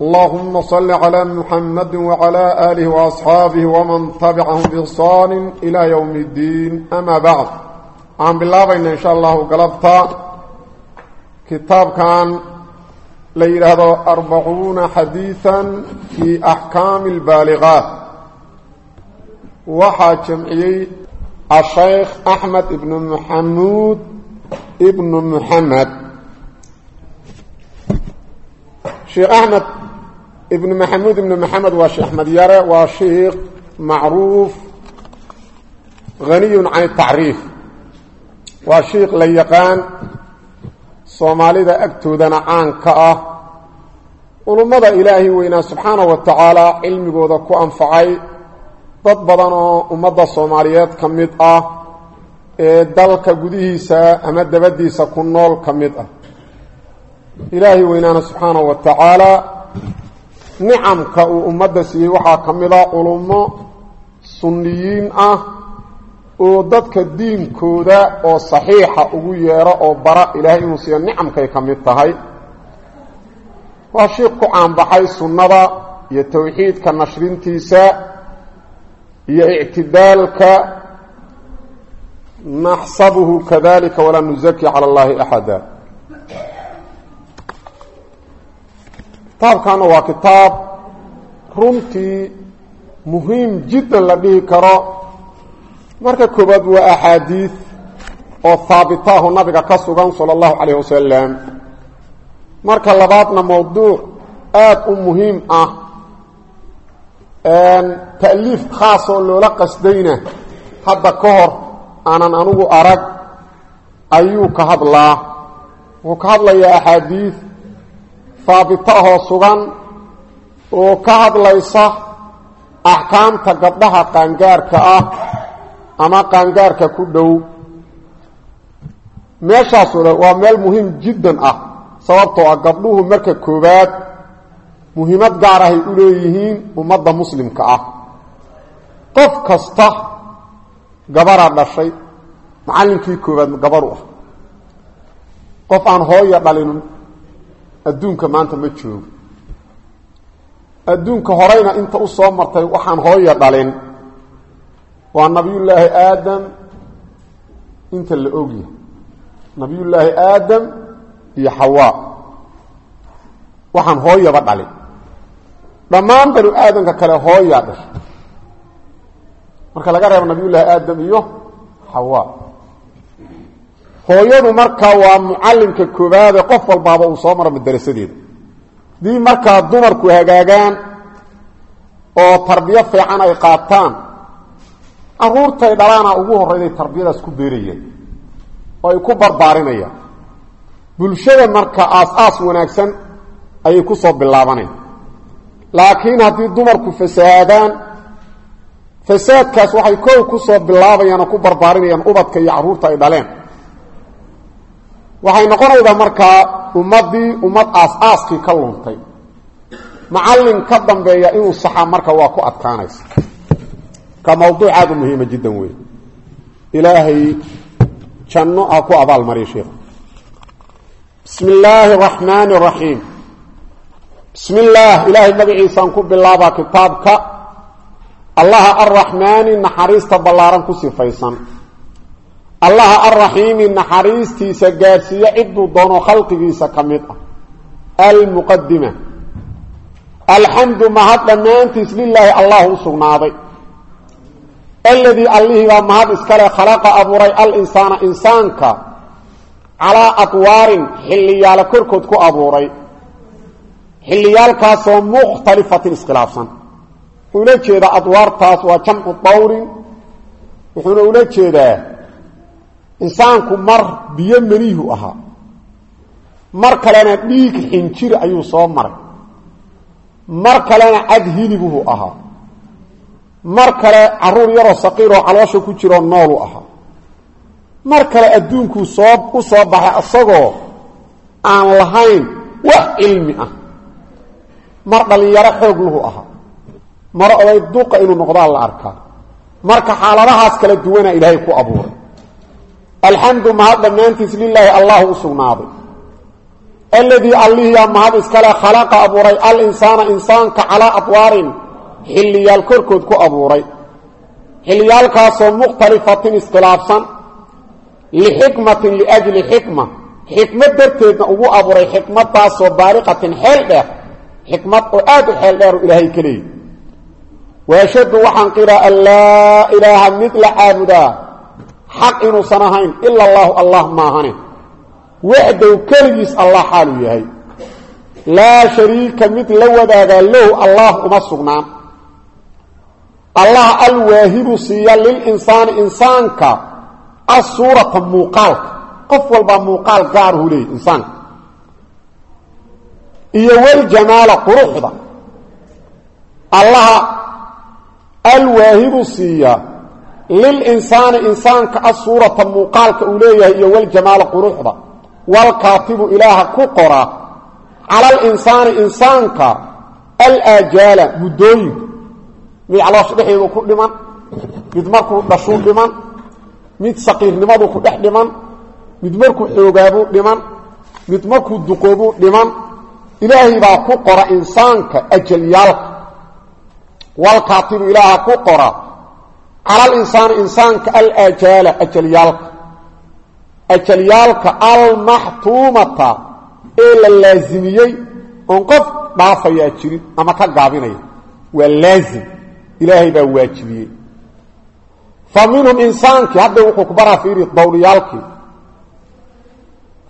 اللهم صل على محمد وعلى آله وأصحابه ومن تبعهم بإحسان إلى يوم الدين أما بعد عن بالله بإن إن شاء الله قلبت كتاب كان ليلة أربعون حديثا في أحكام البالغات وحا جمعي الشيخ أحمد بن محمود ابن محمد شيخ أحمد ibn maxamuud ibn maxamed waa sheekh madyare waa sheikh macruuf haniyun can tacriif. Waa sheikh la yaqaan soomaalida agtoodana caanka ah. Culummada ilaahay weynaa subxaana wa tacaala cilmigooda ku anfacay dad badan oo ummadda soomaaliyeed ka mid ah ee dalka gudihiisa ama dabadiisa ku nool ka mid ah. Ilaahay weynaana subxaana wa tacaala nicamka uu ummadda siiyey waxaa ka mid a culummo sunniyiin ah oo dadka diinkooda oo saxiixa ugu yeero oo bara ilaahay inuu siiyo nicamkay ka mid tahay. Waa shiik ku caanbaxay sunnada iyo towxiidka nashrintiisa iyo ictidaalka. Naxsabuhu kadalika walaa nuzaki cala allahi axada kitaabkana waa kitaab runtii muhiim jiddan la dhihi karo. Marka koobaad waa axaadiid oo haabitaahu nabiga ka sugan sala allahu calayh wasalam marka labaadna mowduuc aada u muhiim ah. Ta'liif khaas oo loola qasdayna hadda ka hor aanan anugu arag ayuu ka hadlaa. Wuxuu ka hadlayaa axaadiid haabitahoo sugan oo ka hadlaysa axkaamta gabdhaha qaangaarka ah ama qaangaarka ku dhow. Meeshaasoo dhan waa meel muhiim jiddan ah sababtoo ah gabdhuhu marka koowaad muhiimad gaar ahay u leeyihiin ummadda muslimka ah. Qof kasta gabaraa dhashay macallinkii koowaad gabaru ah. Qof aan hooya dhalin adduunka maanta ma joogo. Adduunka horeyna inta u soo martay waxaan hooya dhalin. Waa nabiyullaahi aadam inta la ogyahay nabiyullaahi aadam iyo xawaa waxaan hooyaba dhalin. Dhammaan banu aadamka kale hooyaa dhashay. Marka laga reebo nabiyullaahi aadam iyo xawaa hooyadu marka waa mucallimka koobaade qof walbaaba uu soo maro madarasadeeda dii markaa dumarku hagaagaan oo tarbiyo fiican ay qaataan caruurtay dhalaana ugu horreyday tarbiyadaas ku beerayaan oo ay ku barbaarinayaan. Bulshada marka aas-aas wanaagsan ayay ku soo bilaabaneen laakiin haddii dumarku fasahaadaan fasaadkaas waxay kow ku soo bilaabayaan oo ku barbaarinayaan ubadka iyo carruurta ay dhaleen waxay noqonaydaa markaa ummaddii ummad aas-aaskii ka luntay. Macallin ka dambeeya inuu saxa marka waa ku adkaanaysa. Ka mawduuc aada u muhiima jiddan wey ilaahay janno ha ku abaal mariya sheikha bismi illaahi araxmaani araxiim bismi illaah ilaahay magaciisaan ku bilaabaa kitaabka. Allaha arraxmaani naxariista ballaaran ku sifaysan allaha arraxiimi naxariistiisa gaadhsiiye cidduu doono khalqigiisa ka mid ah. Almuqadima alxamdu mahad dhammaantiis lilaahi allah u sugnaaday. Aladii allihiibaa mahad iskale khalaqa abuuray alinsaana insaanka calaa adwaarin xilliyaalo korkood ku abuuray. Xilliyaalkaasoo mukhtalifatin iskhilaafsan. Wuxuu ula jeedaa adwaartaas waa jamcu dawrin wuxuuna ula jeedaa insaanku mar biyo menihu ahaa. Mar kalena dhiig xinjir ayuu soo maray. Mar kalena cad hilibuhu ahaa. Mar kale carruur yaroo saqiiroo caloosha ku jiroo noolu ahaa. Mar kale adduunkuu soo u soo baxay isagoo aan lahayn wax cilmi ah. Mar dhallinyaro xoog lahu ahaa. Mar oday duqa inuu noqdaa la arkaa. Marka xaaladahaas kala duwana ilaahay ku abuuray alxamdu mahad dhammaantiis lilaahi allahu u sugnaaday. Alladii allihiyaa mahad iskale khalaqa abuuray alinsaana insaanka calaa adwaarin xilliyaal korkood ku abuuray. Xilliyaalkaasoo mukhtalifatin iskhilaafsan lixikmatin liajli xikma. Xikmad darteedna ugu abuuray xikmadaasoo baaliqatin xeel dheer xikmad oo aad u xeel dheeru ilaahay ka leeyi waashadu waxaan xaq inuusan ahayn ila allaahu allah maahane waxdow keligiis allah xaaluu yahay. Laa shariika mid la wadaagaa lahu allah uma sugnaan. Allah alwaahibu siiya lilinsaani insaanka asuurata muuqaalka. Qof walbaa muuqaal gaaruhu leeyay insaanka iyo waljamaala quruxda. Allaha alwaahibu siiya lilinsaani insaanka asuurata muuqaalka uu leeyahay iyo waljamaala quruxda walkaatibu ilaaha ku qora cala alinsaani insaanka alaajaala muddooyinka mid caloosha dhexeedu ku dhiman mid markuu dhashuu dhiman mid saqiirnimadu ku dhex dhiman mid markuu xoogaabuu dhiman mid markuu duqoobuu dhiman ilaahay baa ku qora insaanka ajalyaalka walkaatibu ilaaha ku qora cala alinsaani insaanka alaajaala ajalyaalka ajalyaalka almaxtuumata ee la laasimiyey oon qof dhaafayaa jirin ama ka gaabinaya. Waa laazim. Ilaahay baa waajibiyey. Fa minhum insaankii hadda wuxuu ku baraa fiiri dawliyaalkii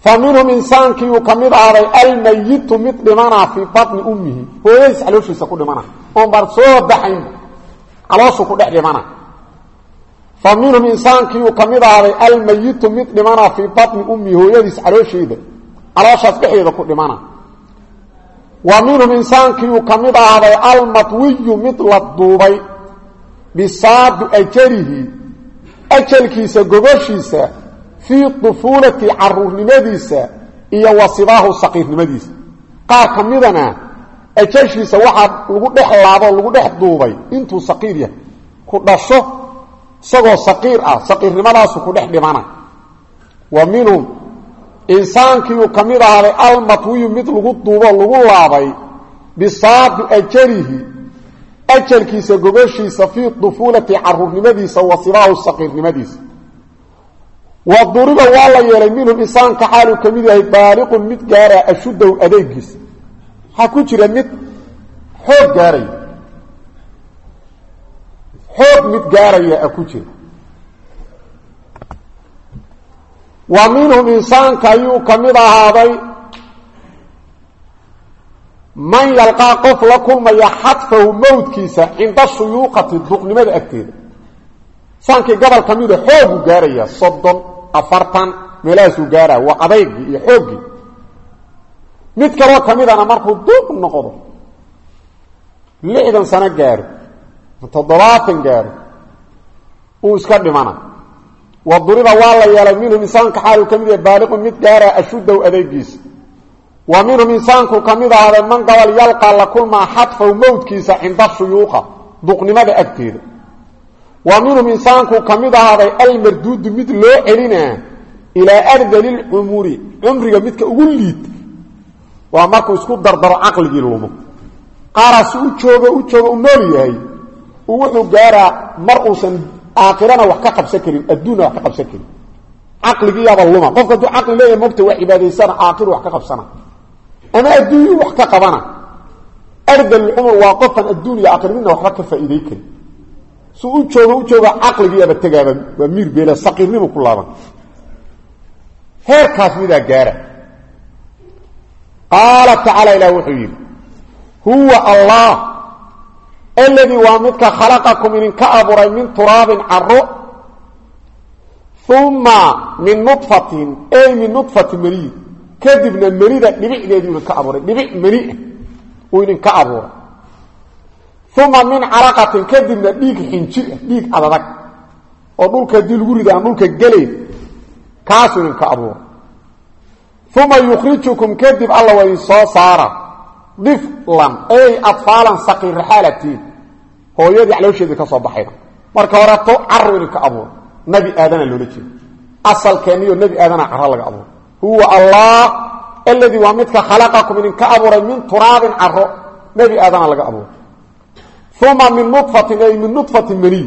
fa minhum insaankiiuu ka mid ahday almayitu mid dhimanaa fii batni ummihi. Hooyadiis calooshiisa ku dhimana oon baan soo baxaynba calooshu ku dhex dhimana fa minhum insaankiiuu ka mid ahday almayitu mid dhimanaa fii batni ummihi hooyadiis caloosheeda. Calooshaas dhexdeeda ku dhimana. Wa minhum insaankiiuu ka mid ahday almatwiyu mid la duubay bisaadu ajalihi ajalkiisa gogoshiisa fii dufuulati caruurnimadiisa iyo wa sibaahu saqiirnimadiisa qaar ka midana ajashiisa waxaa lagu dhex laaboo lagu dhex duubay intuu saqiir yahay. Ku dhasho isagoo saqiir ah saqiirnimadaasu ku dhex dhimana. Wa minhum insaankiiuu ka mid ahaaday almatwiyu mid lagu duuboo lagu laabay bisaadu ajalihi ajalkiisa gogoshiisa fii dufuulati caruurnimadiisa wa sibaahu saqiirnimadiisa. Wa duriba waa la yeelay minhum insaanka xaaluu ka mid yahay baaliqun mid gaara ashuddow adeegiisa waxaa ku jira mid xoog gaaraya xoog mid gaaraya a ku jira. Wa minhum insaanka ayuu ka mid ahaaday man yalqaa qof la kulmaya xadfahu mowdkiisa cinda shuyuuqati duqnimada agteeda. Insaankii gobol ka mida xooguu gaaraya soddon afartan meelahaasuu gaaraa waa adaygii iyo xooggii mid kaloo ka midana markuu duuq noqdo lixdan sano gaaro toddobaatan gaaro uu iska dhimana. Wa waa la yeelay minhum insaanka xaaluu ka mid yahay mid gaaraa ashuddow adeegiisa wa minhum insaanku ka mid ahaaday man gobol yalqaa la kulmaa xadfahu mowdkiisa cinda shuyuuqa duqnimada agteeda. Wa minhum insaanku ka mid ahaaday almarduudu mid loo celinaa ilaa ardali lcumuri cumriga midka ugu liita waa markuu isku dardaro caqligii lumo. Qaaraasi u joogo u joogo u nool yahay wuxuu gaaraa mar uusan aakhirana wax ka qabsan karin adduunna wax ka qabsan karin. Caqligiiyaaba luma. Qofka hadduu caqli leeyahay mogta waa cibaadaysana aakhiru wax ka qabsana. Ama adduunyu wax ka qabana. Ardalcumur waa qofan adduun iyo aakhir midna waxba ka faa'iiday karin. Su u joogo u jooga caqligiiaba tegaaba waa miir beela saqiirnimu ku laaban. Heerkaas midaa gaara. Qaala tacaala ilah wuxuu yidhi huwa allah aladii waa midka khalaqakum idinka abuuray min turaabin caro uma min nudfatin ey min nudfati meniyi kadibna menida dhibicdeedii idinka abuuray dhibic menia uu idinka abuuray. Uma min calaqatin kadibna dhiig xinjir ah dhiig adadag oo dhulka haddii lagu rida aan dhulka gelayn kaasuu idinka abuura uma yukhrijukum kadib alla waa soo hooyadii caloosheedii ka soo baxayda marka horeto caru idinka abuura nabi aadana loola jeeda asalkeeniyo nebi aadana cara laga abuura huwa allah aladii waa midka khalaqakum idinka abuuray min turaabin caro nebi aadana laga abuuray. Uma min nudfatin ay min nudfatin maniy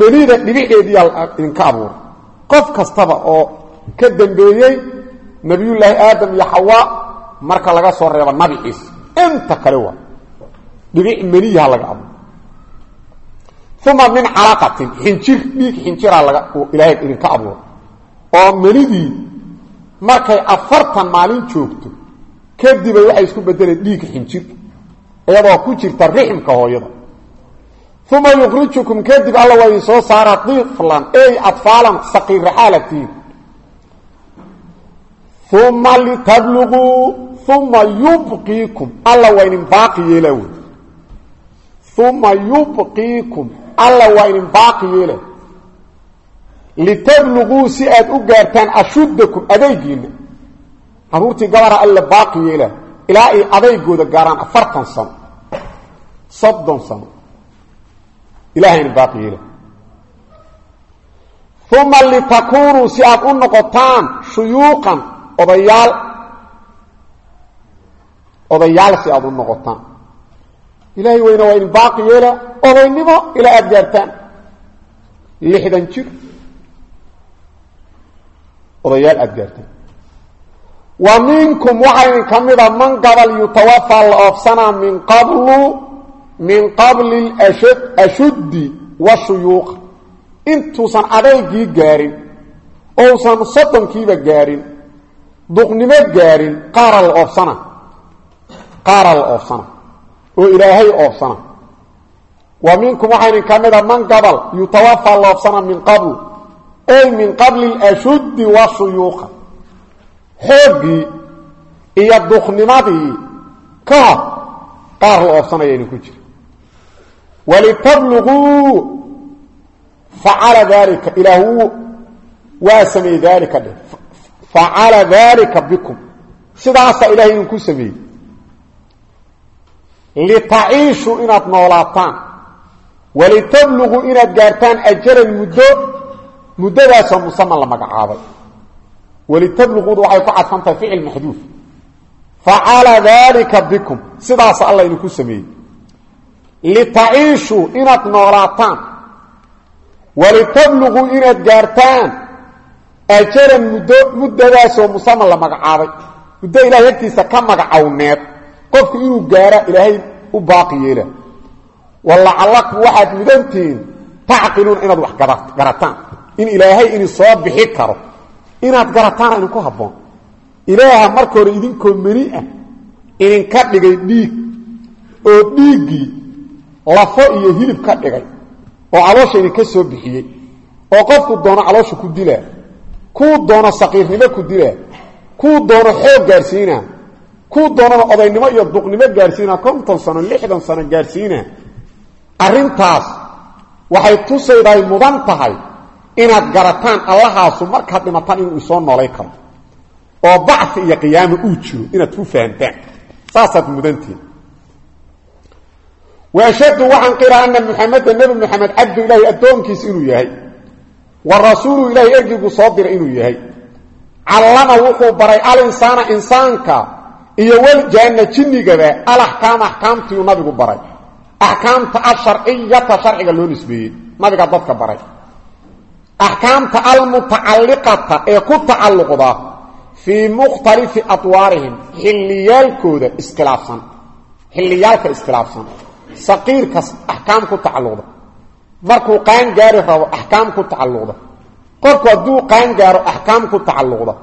manida dhibixeediyaa idinka abuuray. Qof kastaba oo ka dambeeyey nabiyullaahi aadam iyo xawaa marka laga soo reebo nabi ciise. Inta kale waa. Dhibic maniyaha laga abuuray uma min calaqatin xinjir dhiig xinjiraa laga ilaahay idinka abuuray oo manidii markay afartan maalin joogto kadibay waxay isku bedeleen dhiig xinjir iyadoo ku jirta riximka hooyada. Uma yukhrijukum kadib alla waa idin soo saara diflan ey adfaalan saqiirraxaalatiin uma litabluguu uma yubqiikum alla waa idin baaqi yeela wey uma yubqiikum alla waa idin baaqi yeela litabluguu si aad u gaartaan ashuddakum adaygiina caruurtii gabara alla baaqi yeela ilaa ay adaygooda gaaraan afartan sano soddon sano ilahayna baaqi yeela uma litakuunuu si aad u noqotaan shuyuuqan odayaal. Odayaal si aad u noqotaan ilaahay weyna waa idin baaqi yeela odaynimo ilaa aada gaartaan. Lixdan jir. Odayaal aada gaartaan. Wa minkum waxaa idin ka mida man gabal yutawafaa la oofsanaa min qablu min qabli ashuddi washuyuuqa intuusan adaygii gaarin ousan soddonkiiba gaarin duqnimo gaarin qaara la oofsana qaara la oofsana oo ilaahay oofsana. Wa minkum waxaa idin man gabal yutawafaa la oofsana min qablu ey min qabli ashuddi washuyuuqa xooggii iyo duqnimadii ka hor qaar la oofsanaya jira wlitabluguu facala daalika ilaah waa sameeyey daalika dhe facala daalika bikum. Sidaasaa ilahay idinku sameeyey litaciishuu inaad noolaataan. Walitabluguu inaad gaartaan ajalan muddo muddadaasoo musaman la magacaabay. Walitabluguuda waxay ku cadfan tahay ficil maxduuf. Facala daalika bikum sidaasa alla idinku sameeyey. Litaciishuu inaad noolaataan. Walitabluguu inaad gaartaan ajaran muddo muddadaasoo musaman la magacaabay. Muddo ilahay agtiisa ka magacowneed qofku inuu gaara ilaahay u baaqi yeela. Walacalakum waxaad mudantihiin tacqiluun inaad wax garataan. In ilaahay idin soo bixi karo. Inaad garataana idinku habboon. Ilaaha marka hore idinkoo meni ah idinka dhigay dhiig oo dhiiggii lafo iyo hilib ka dhigay oo caloosha idinka soo bixiyey oo qofku doono caloosha ku dilaa kuu doono saqiirnimo ku dilaa kuu doono xoog gaarsiinaa kuu doonana odaynimo iyo duqnimo gaarsiinaa konton sano lixdan sano gaarsiinaa arrintaas waxay tusaydaay mudan tahay inaad garataan allahaasu markaad dhimataan inuu isoo noolay karo oo bacfi iyo qiyaamo uu jiro inaad ku fahamtaan saasaad mudantiin waashhadu waxaan qira ana muxameda nebi moxamed cabdu ilaahi addoonkiis inuu yahay. Wa rasuulu ilaahi ergigu soo diray inuu yahay. Callama wuxuu baray alinsaana insaanka iyo waljaana jinnigaba alaxkaama axkaamtiiuu nabigu baray. Axkaamta asharciyata sharciga loo nisbeeyey nabiga dadka baray. Axkaamta almutacalliqata ee ku tacalluqda fii mukhtalifi adwaarihim xilliyaalkooda iskhilaafsan. Xilliyaalka iskhilaafsan. Saqiirka axkaam ku tacalluqda. Markuu qaan gaari rabo axkaam ku tacalluqda. Qofku hadduu qaan gaaro axkaam ku tacalluqda.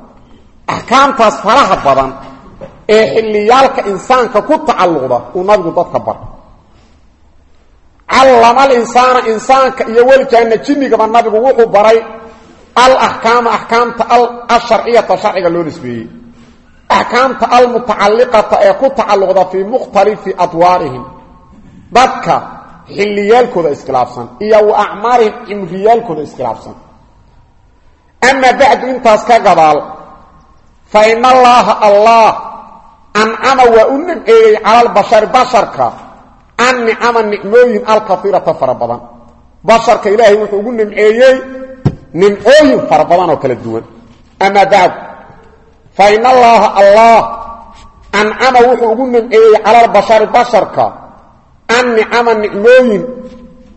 Axkaamtaas faraha badan ee xilliyaalka insaanka ku tacalluqda uu nabigu dadka bara callama alinsaana insaanka iyo weljaana jinnigaba nabigu wuxuu baray alaxkaama axkaamta asharciyata sharciga loo nisbeeyey. Axkaamta almutacalliqata ee ku tacalluqda fii mukhtalifi adwaarihim. Dadka xilliyaalkooda iskhilaafsan iyo wa acmaarihim cimriyaalkooda iskhilaafsan. Amaa bacdu intaas ka gadaal fa in ancama waa u nimceeyey cala albashari basharka an nicama nicmooyin alkaiirata fara badan. Basharka ilaahay wuxuu ugu nimceeyey nimcooyin fara badan oo kala duwan. Amaa bacd fa in allaaha allah. Ancama wuxuu ugu nimceeyey cala albashari basharka an nicama nicmooyin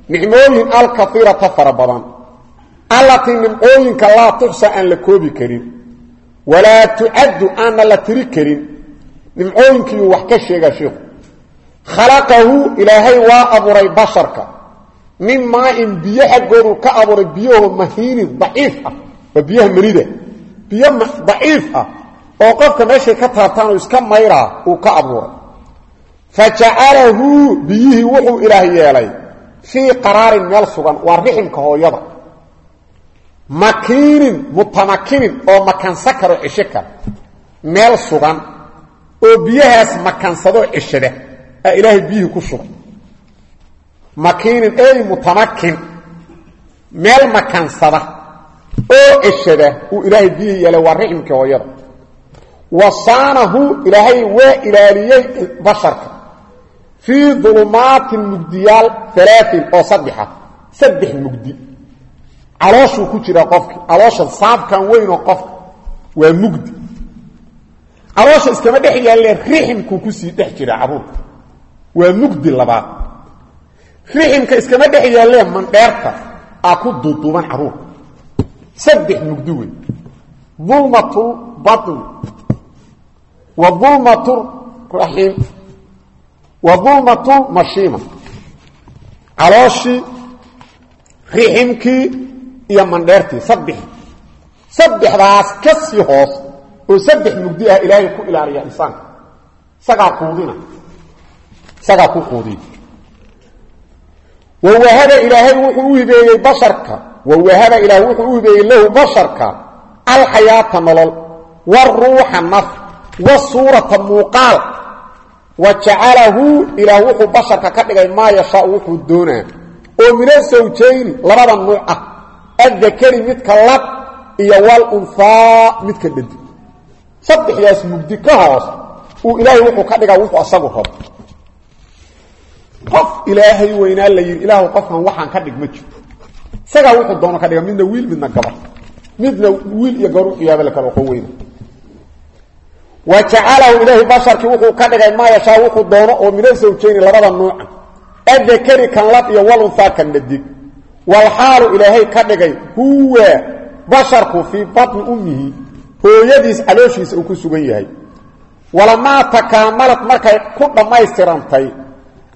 nicmooyin alkaiirata fara badan. Allatii nimcooyinka laa tuxsa aan la koobi karin. Walaa tucaddu aanna la tiri karin nimcooyinkiiuu wax ka sheegaa sheikhu. Khalaqahu ilaahay waa abuuray basharka. Min maain biyo xaggoodu ka abuuray biyahoo mahiinin daciif ah. Waa biyaha manida. Biyo daciif ah. Oo qofka meeshay ka taabtaanuu iska mayraa uu ka abuuray. Fa jacalahu biyihii wuxuu ilaah yeelay. Fii qaraarin meel sugan waa riximka hooyada. Makiinin mutamakinin oo makansa karo meel sugan oo biyahaas makansadoo cishada aa ilaahay biyihii ku shubay makiinin ey mutamakin meel makansada oo cishada uu ilaahay biyihii yeelay waa riximkii hooyada. Wa saanahu ilaahay waa ilaaliyey basharka. Fii dulumaatin mugdiyaal alaain oo saddexa saddex mugdi. Calooshuu ku jiraa qofki caloosha saabkan weynoo qofka waa mugdi caloosha iskama dhex yaalleen riximkuu ku sii dhex jira carruurka waa mugdi labaad. Riximka iskama dhex yaalleen mandheerta aa ku duuduuban carruurka saddex mugdi wey dulmatul batni wa dulmatul raxiim. Wa dulmatul mashiima. Calooshii riximkii iyo mandheertii saddex. Saddexdaas ka sii hoos oo saddex mugdi ah ilaahay ku ilaaliya insaanka. Isagaa quudina. Isagaa ku quudiya wawahaba ilaahay wuxuu u hibeeyey basharka. Wawahaba ilaahay wuxuu u hibeeyey lahu basharka. Alxayaata nolol. Waruuxa naf. Wasuurata muuqaal. Wa jacalahu ilaah wuxuu basharka ka dhigay maa yashaau wuxuu doonaa. Oo mina sawjayni labada nuuc ah. Addakari midka lab iyo walunhaa midka dhadi saddexdaas mugdi ka hoos uu ilaahay wuxuu ka dhigaa wuxuu asagu rabo qof ilaahay weynaa la yidhi ilaahu qofkan waxaan ka dhig ma jirto isagaa wuxuu doono ka dhiga midna wiil midna gabar. Midna wiil iyo gabar wuxuu yaaba la kala oqon weyna. Wa jacalahu ilaahay basharkii wuxuu ka dhigay maa yashaa wuxuu doono oo mina sawjayni labada nuuca addakari kan hooyadiis calooshiisa uu ku sugan yahay. Walamaa takaamalad markay ku dhammaystirantay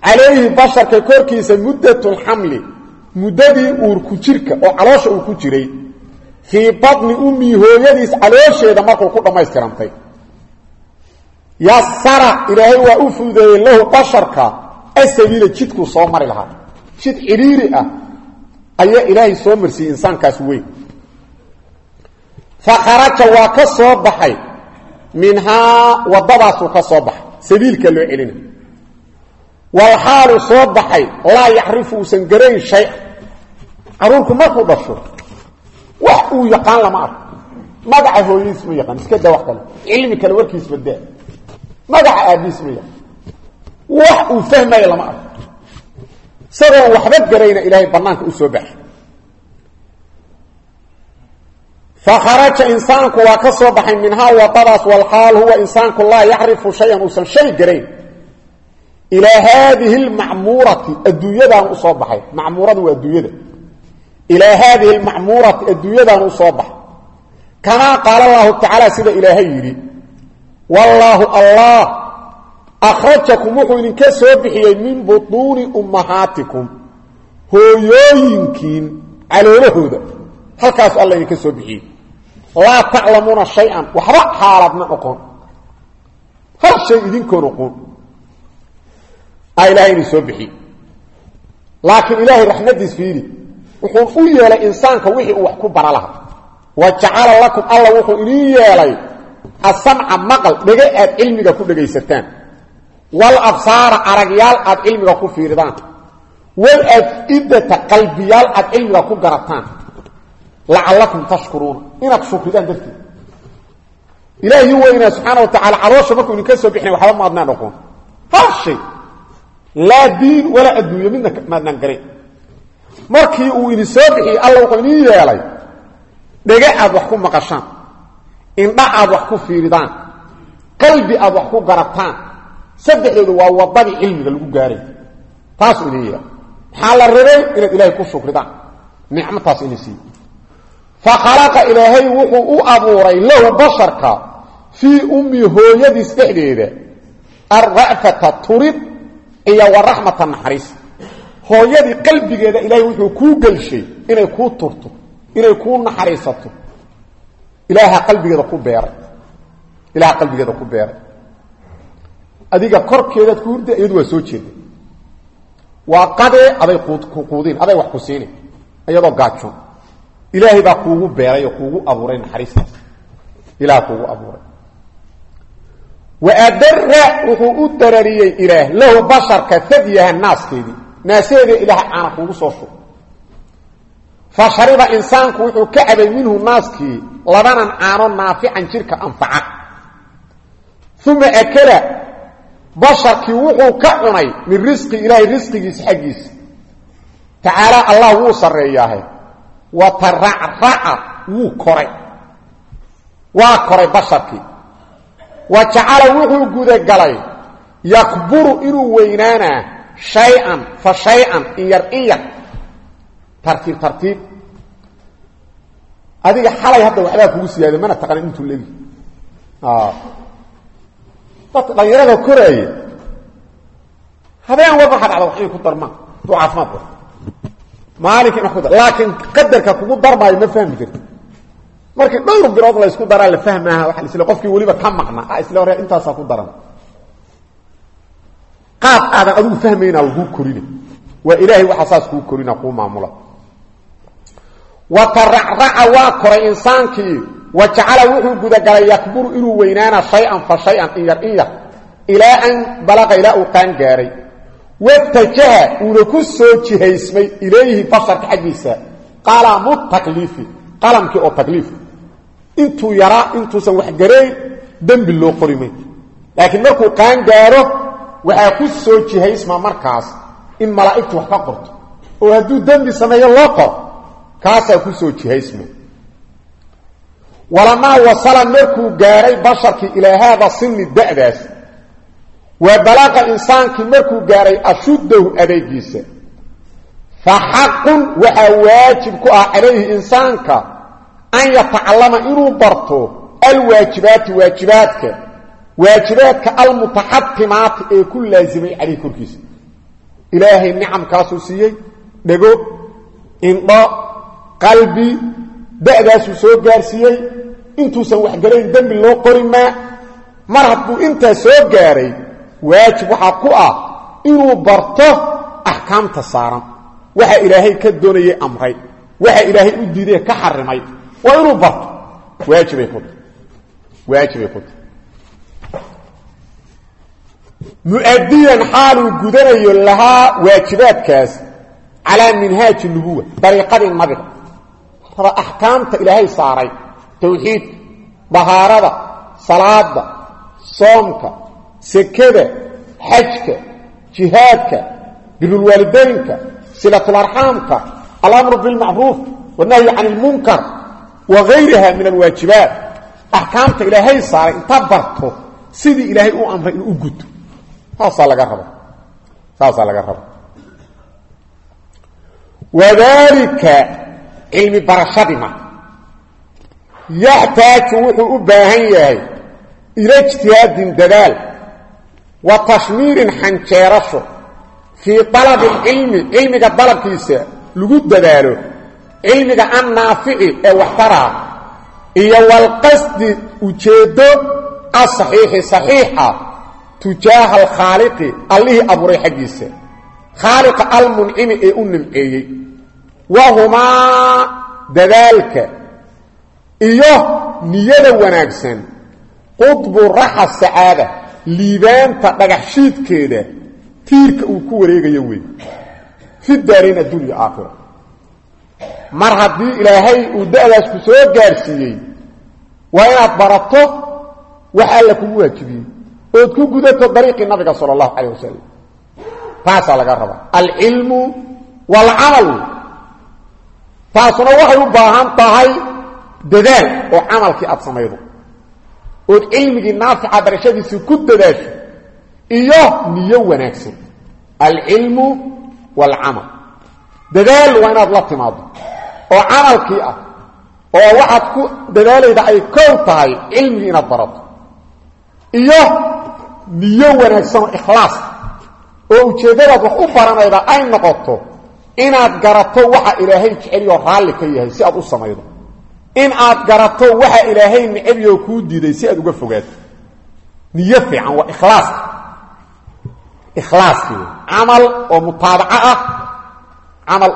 calayhi basharka korkiisa muddatulxamli muddadii uurku jirka oo caloosha uu ku jiray fii batni ummihi hooyadiis caloosheeda markuu ku dhammaystirantay. Yasara ilaahay waa u fududeeyey lahu basharka asabiila jidkuu soo mari lahaa. Jid cidhiiri ah ayaa ilaahay soo marsiiyey insaankaas weyn fa kharaja waa ka soo baxay. Minhaa waddadaasuu ka soo baxay. Sabiilka loo celina. Walxaalu soo baxay. Laa yacrifu uusan garayn shay. Caruurku markuu dhasho wax uu yaqaan lama arko. Magaca hooyadiis ma yaqaan. Iska da wax kale. Cilmi kale warkiis badaa magaca aabiis ma yaqaan. Wax uu fahmaya lama arko. Isagoon waxba garayna ilaahay banaanka u baxay fakharaja insaanku waa ka soo baxay minhaa wadadaas walxaal huwa insaanku laa yacrifu shayan uusan shay garayn ilaa haadihi lmacmuurati adduunyadaan u soo baxay macmuuradu waa adduunyada ilaa haadihi lmacmuurati adduunyadaan u soo baxay kamaa qaala allahu tacaala sida ilaahay yidhi wallaahu allah akhrajakum wuxuu idinka soo bixiyey min butuuni ummahaatikum hooyooyinkiin caloolahooda halkaasu alla idinka soo bixiyey laa taclamuuna shay-an. Waxba xaaladna oqon. Hal shay idinkoon oqon a ilahay idin soo bixiyey laakiin ilaahay raxmadiis fiiri. Wuxuu u yeelay insaanka wixii uu wax ku bara lahaa. Wa jacala lakum alla wuxuu idin yeelay asamca maqal dhega aad cilmiga ku dhegaysataan. Walabsaara aragyaal aad cilmiga ku fiiridaan. Walafidata qalbiyaal aad cilmiga ku garataan. Lacalakum inaad shukridaan darteed ilaahi weynaa subxaana wa tacala caloosha markuu idinka soo bixinay waxba maadnaan oqon hal shay. Laa diin walaa adduunyo midna maadnaan garan markii uu idin soo bixiyey alla wuxuu idin yeelay dhega aad wax ku maqashaan indha aad wax ku fiiridaan qalbi aad wax ku garataan saddexdoodu waa wadadii cilmiga lagu gaaray. Taasuu idin yeelay. Maxaa la rabay? Inaad ilaahay ku shukridaan. Nicmataas ina siiye fakhalaqa ilaahay wuxuu u abuuray lahu basharka fii ummi hooyadiis dhexdeeda. Arra'fata turid iyo waraxmata naxariis. Hooyadii qalbigeeda ilaahay wuxuu kuu gelshay inay kuu turto inay kuu naxariisato. Ilaaha qalbigeeda ku beeray ilaha qalbigeeda ku beeray adiga korkeedaad ku hurda iyadu waa soo jeeda. Waa qadee aday quudin aday wax ku ilaahay baa kuugu beeray oo kuugu abuuray naxariistaas ilaah kuugu abuuray. Wa adara wuxuu u darariyey ilaah lahu basharka fadyaha naaskeedii naasaheeda ilaah caana kuugu soo shub. Fa shariba insaanku wuxuu ka cabay minhu naaskii labanan caano naafican jirka anfaca. Uma akala basharkii wuxuu ka cunay min risqi ilaahay risqigiisa xaggiisa. Tacaala allah wuu sarreeyaahe wataracraca wuu koray. Waa koray basharkii. Wa jacala wuxuu gudagalay yakburu inuu weynaanaa shay-an fa shay-an in yar in yar. Tartiib tartiib. Adiga xalay hadda waxbaa kugu siyaada mana taqanin intuu legi dadka dhalinyarada koraaya habeen war markaa dhacda wax inay ku darmaan duu caafimaad ba maalinka in dar laakiin qadarka kugu darmaayo ma fahmi karti markii dhowr bilood la isku daraa la fahmaaha waa isle qofkii weliba ka maqna isle hore intaasaa ku daran. Qaab aadan adigu fahmayna kuu korina waa ilaahay waxaa saas kuu korina kuu maamula. Wa taracraca waa koray insaankii. Wa jacala wuxuu gudagalay yakburu inuu weynaana shay-an fa shay-an in yar in yar. Ilaa an balaqa ilaa uu qaan gaaray watajaha uuna ku soo jihaysmay ilayhi basharka xaggiisa. Qalamu takliifi qalamkii oo takliif. Intuu yaraa intuusan wax garayn dembi loo qori may laakiin markuu qaan gaaro waxaa ku soo jihaysma markaas in malaa'igtu wax ka qorto. Oo hadduu dembi sameeyo loo qor kaasaa ku soo jihaysma walamaa wasala markuu gaaray basharkii ilaa haada sini da'daas waa balaaqa insaankii markuu gaaray ashuddahu adeegiisa fa xaqun waxaa waajib ku ah calayhi insaanka an yatacallama inuu barto alwaajibaati waajibaadka. Waajibaadka almutaxatimaati ee ku laasimay calayhi korkiisa. Ilaahay nicamkaasuu siiyey dhego indho qalbi da'daasuu soo gaarsiiyey. Intuusan waxgalayn dembi loo qori mar hadduu intaa soo gaaray waajib waxaa ku ah inuu barto axkaamta saaran. Waxa ilaahay ka doonayay amray. Waxa ilaahay u diiday ka xarimay. Waa inuu barto. Waajibay ku waajibay ku mu'adiyan xaaluu gudanayo lahaa waajibaadkaas calaa minhaaji nubuwa dariiqadii nabiga. Axkaamta ilaahay saaray. Tawxiidka dahaarada salaada soomka sekada xajka jihaadka birulwaalidaynka silatlarxaamka alamru bilmacruuf wanahyi can ilmunkar wa gayriha min alwaajibaat. Axkaamta ilaahay saaray inta barto sidii ilaahay u amray inuu u guto saasaa laga raba saasaa laga raba wadalika cilmi barashadima yaxtaaju wuxuu u baahan yahay ila ijtihaadin dadaal wa tashmiirin xanjeerasho fii alabi cilmi cilmiga dalabkiisa lagu dadaalo cilmiga annaafici ee waxtaraa iyo walqasdi ujeeddo asaxiixi saxiixa tujaaha alkhaaliqi allihii abuuray xaggiisa. Khaaliqa almuncimi ee u nimceeyey. Wahumaa dadaalka iyo niyada wanaagsan. Qudbu raxa sacaada liibaanta dhagaxshiidkeeda tiirka uu ku wareegayo wey fi daarayn addunya aakhira. Mar haddii ilaahay uu da'daas ku soo gaarsiiyey waa inaad barato wax alla kugu waajibiyey ood ku gudato dariiqii nabiga sala allahu calayh wasalam taasaa laga rabaa. Alcilmu waalcamal taasuna waxay u baahan tahay dadaal oo camalkii aad samaydo ood cilmigii naafica barashadiisii ku dadaasho iyo niyo wanaagsan. Alcilmu waalcamal dadaal waa inaad la timaado oo camalkii ah oo waxaad ku dadaalayda ay kow tahay cilmigii inaad barato. Iyo niyo wanaagsan oo ikhlaas. Oo ujeeddadaad wax u baranayda ay noqoto inaad garato waxa ilaahay jeceliyoo raalli ka yahay si aad u samaydo in aad garato waxa ilaahay necabiyoo kuu diiday si aad uga fogaato niyo fiican waa ikhlaas. Ikhlaaskii camal oo mutaabaco ah.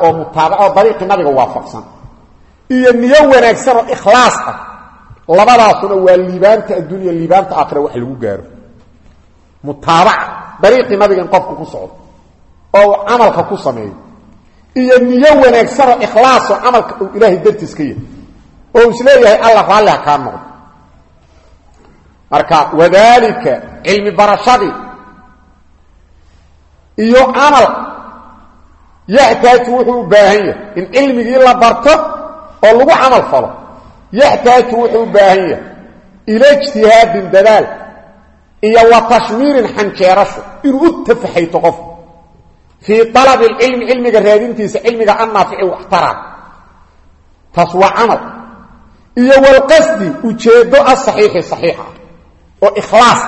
Oo mutaabaco oo dariiqii nabiga waafaqsan. Iyo niyo wanaagsan oo ikhlaas ah. Labadaasuna waa liibaanta addunya liibaanta aakhira wax lagu gaaro. Mutaabaca dariiqii nabiga in qofku ku socdo. Oo camalka ku sameeyo. Iyo niyo wanaagsan oo ikhlaas oo camalka uu ilaahay dartiis ka yahay oo is leeyahay alla raalli ha kaa noqdo marka wadaalika cilmi barashadii iyo camal yaxtaaju wuxuu baahan yahay. In cilmigii la barto oo lagu camal falo yaxtaaju wuxuu u baahan yahay ila ijtihaadin dadaal iyo wa tashmiirin xanjeerasho. Inuu u tafaxayto qofku fii alabi lcilmi cilmiga raadintiisa cilmiga annaafici waxtara taas waa camal iyo walqasdi ujeeddo asaxiixi saxiixa oo ikhlaas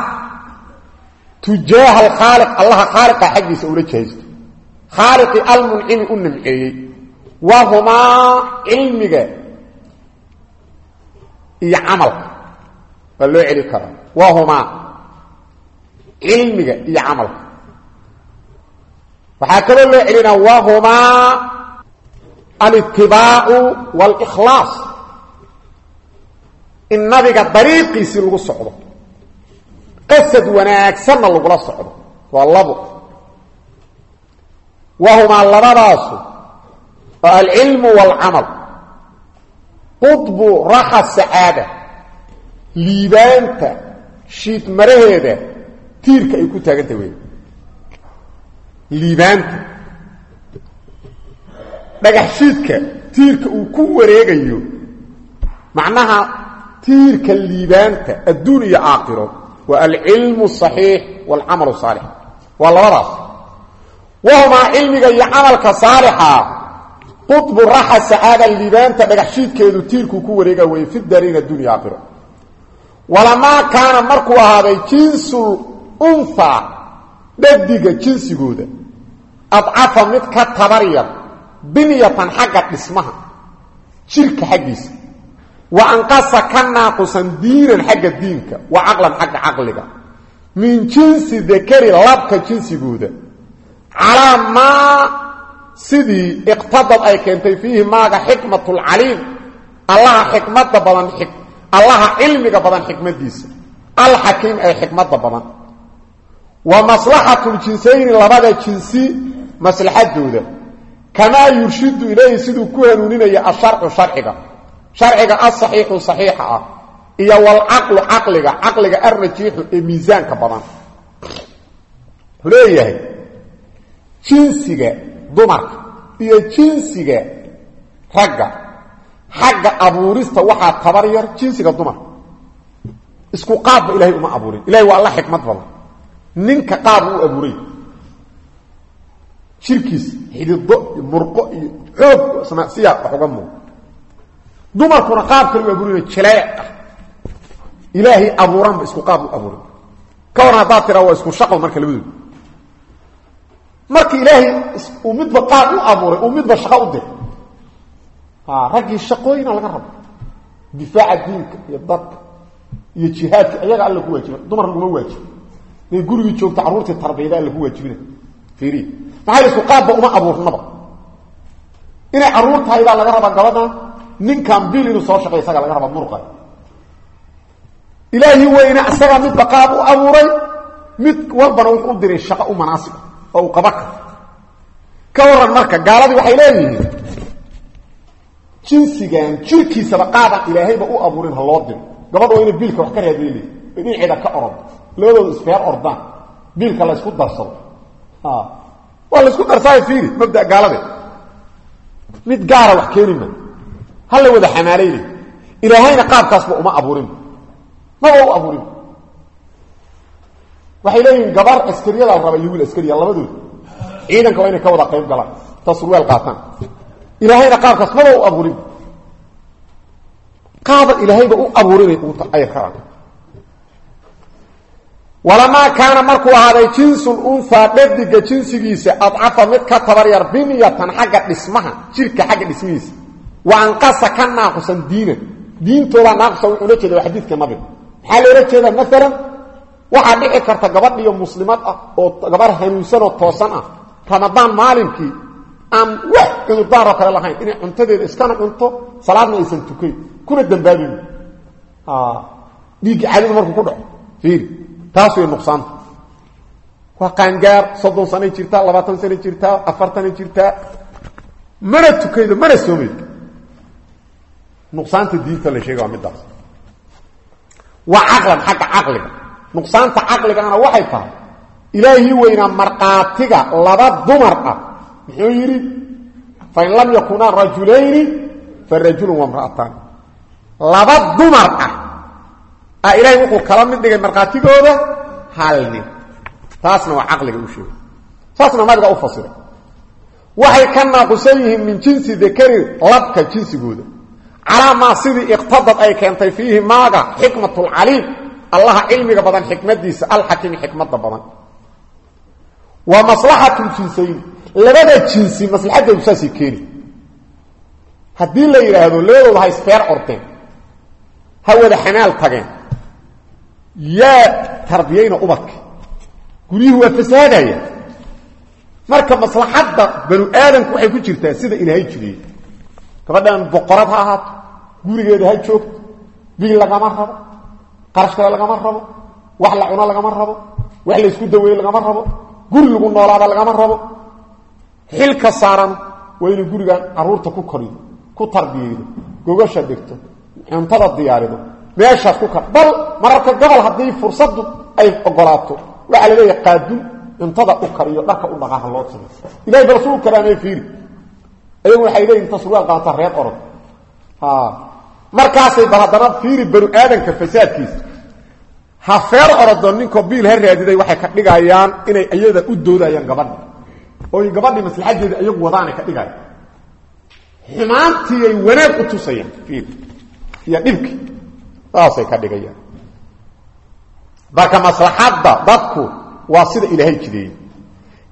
tujaaha alkhaaliq allaha khaaliqa xaggiisa ula jahaysto khaaliqii almuncimi u nimceeyey. Wahumaa cilmiga iyo camalka waa loo celi karaa wahumaa cilmiga iyo camalka waxaa kaloo loo celinaa wahumaa alitibaacu wاlkhlaas in nabiga dariiqiisii lagu socdo. Qasad wanaagsanna lagula socdo. Waa labo. Wahumaa labadaasu oo alcilmu wاlcamal qudbu raxa sacaada. Liibaanta shiid maraheeda tiirka ay ku taaganta wey liibaanta. Dhagax shiidka tiirka uu ku wareegayo. Macnaha tiirka liibaanta adduun iyo aakhiro waa alcilmu asaxiix waalcamalu saalix waa labadaas wahumaa cilmiga iyo camalka saalixa qudbu raxa sacaada liibaanta dhagaxshiidkeedu tiirkuu ku wareega weeye fi daarin adduun iyo aakhiro walamaa kaana markuu ahaaday jinsul unha dhadiga jinsigooda adcafa mid ka tabaryar binyatan xagga dhismaha jirka xaggiisa wa anqasa ka naaqusan diinan xagga diinka. Wa caqlan xagga caqliga min jinsi dakari labka jinsigooda. Calaa maa sidii iqtadad ay keentay fiihi maaga xikmatulcaliim allaha xikmada badan allaha cilmiga badan xikmadiisa. Alxakiim ee xikmada badan. Wa maslaxatuljinsayn labada jinsi maslaxadooda. Kamaa yurshidu ilayhi siduu ku hanuuninaya asharcu sharciga sharciga asaxiixu saxiixa ah iyo walcaqlu caqliga caqliga alrajiixu ee miisaanka badan. Leeyahay jinsiga dumarka iyo jinsiga ragga xagga abuurista waxaa tabar yar jinsiga dumarka isku qaabba ilahay uma abuurin. Ilahay waa alla xikmad badan. Ninka qaab u abuuray jirkiis xidido iyo murqo iyo xoog siyaa wax uga muuq dumarkuna qaab kale u abuurina jaleec ah ilaahay abuuranba isku qaab u abuuray. Ka waran haddaad tiraa waa isku shaqal marka labadooda marka ilaahay uu midba qaab u abuuray uu midba shaqo u diray raggii shaqooyina laga rabo difaaca diinka iyo dadka iyo jihaadka iyaga alla ku waajiba dumar laguma waajibo inay gurigii joogto carruurtii tarbiyada alla ku waajibina. Fiiriya maxaa isku qaabba uma abuurnaba? Inay ninkan bil inuu soo shaqay isaga laga rabaa murqa ilaahi weyne isagaa midba qaab u abuuray mid walbana wuxuu u diray shaqo u manaasib oo uu ka waran marka gaaladii waxay leeyihiin jinsigan jirkiisaba qaadaan ilaahayba u abuurin ha loo diro gabadha waa ina biilka wax ka raadayl dhinaceeda ka orod labadooda isfeer ordaan. Biilka la ysku darsado. Waa la isku darsaayo fiiri mabda gaalade mid gaara wax keeni ha la wada xamaalayna ilaahayna qaabkaasba uma abuurin. Maba u abuurin. Waxay leeyihiin gabar askariyada raba iyo wiil askariya labadooda ciidanka waa inay ka wada qayb galaan. Ta surweel qaataan. Ilaahayna qaabkaas maba u abuurin. Qaaba ilaahayba u abuurinay ay rabaan walamaa kaana markuu ahaaday jinsul unhaa dhadiga jinsigiisa adcafa mid ka tabaryar binyatan xagga dhismaha jirka xagga dhismihiisa wa anqasa ka naaqusan diinan. Diintooda naaqusan wuxuu la jeeda waa xadiidka nabiga maxaa loola jeedaa? Maalan waxaa dhici karta gabadhiyo muslimad ah oo gabarh hanuunsan oo toosan ah. Ramadaan maalinkii aan wax cudurdaaroo kale lahayn. Inay cuntadeeda iskana cunto salaadna aysan tukayn. Kuna dambaabin dhiigga caadadu markuu ku dhaco. Fiiri taas way nuqsaanta. Waa qaangaar soddon sanay jirtaa labaatan sanay jirtaa nuqsaanta diinta la sheega waa midaas waa caqlan xagga caqliga. Nuqsaanta caqligana waxay tahay ilaahii weynaa markhaatiga laba dumar ah. Muxuu yidhi fain lam yakunaa rajulayni farajulun wamra'ataani laba dumar ah. Ah ilaahay wuxuu kala mid dhigay markhaatigooda hal nin. Taasna waa caqliga u sheegay. Saasna nabiga u fasiray. Ka naaqusan yihiin min jinsi dakari labka calaa maa sidii iqtadad ay keentay fiihi maaga xikmatulcaliim allaha cilmiga badan xikmadiisa alxakiimi xikmada badan. Wa maslaxatu jinsayn. Labada jinsi maslaxadeedu saasay keeni. Haddii la yidhaahdo labadooda ha isfeer ordeen ha wada xamaal tageen. Yaa tarbiyayna ubadka guryuhu waa fasaadaya. Marka maslaxadda banu aadamku waxay ku jirtaa sida ilaahay jiriyey gabadhan boqorad ha ahaato gurigeeda ha joogto biil lagama rabo qarash kale lagama rabo wax la cuno lagama rabo wax la isku daweeye lagama rabo guri lagu noolaada lagama rabo. Xilka saaran waa inay gurigan carruurta ku korido ku tarbiyeydo gogasha dhigto cuntada diyaarido meeshaas ku kar. Bal mararka gobol haddii fursaddu ay ogolaato waxaa la leeyahay qaadun cuntada u kariyo dharka u dhaqaaha loo simo ilahay ba rasuul karaamee fiiri. Ayagu waxay inta surwaal qaata reer orod markaasay bal haddana fiiri banu aadanka fasaadkiisa. Ha feer orodo ninkoo biil ha raadiday waxay ka dhigayaan inay iyada u doodayaan gabadha oo gabadhii maslaxadeeda iyagu wadaanay ka dhigayaan. Xumaantii ay wanaag u tusayaan fiir iyo dhibki. Saasay ka dhigayaan. Marka maslaxadda dadku waa sida ilaahay jideeyey.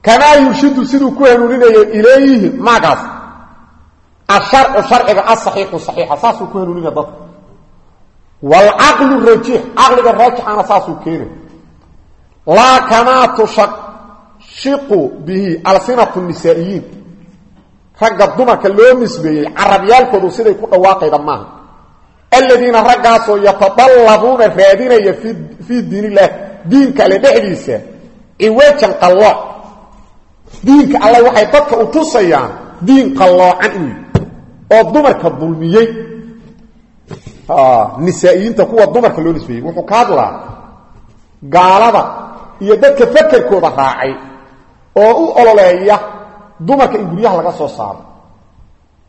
Kamaa yurshidu siduu ku hanuuninayo ilayhi maagaas asharcu sharciga asaxiixu saxiixa saasuu ku hanuuninaya dadku waalcaqlu rajiix caqliga raajixana saasuu keenay laa kamaa tushashiqu bihi alsinatu nisaa'iyiin ragga dumarka loo nisbeeyey carabyaalkoodu siday ku dhawaaqayda maaha aladiina raggaasoo yatadallabuuna raadinaya fii diin illah diinka alle dhexdiisa ciwajan qallooc diinka alle waxay dadka u tusayaan diin qalloocan inuu oo dumarka dulmiyey. Nisaa'iyiinta kuwa dumarka loo nisbeeyey. Wuxuu ka hadlaa gaalada iyo dadka fakerkooda raacay oo u ololeeya dumarka in guryaha laga soo saaro.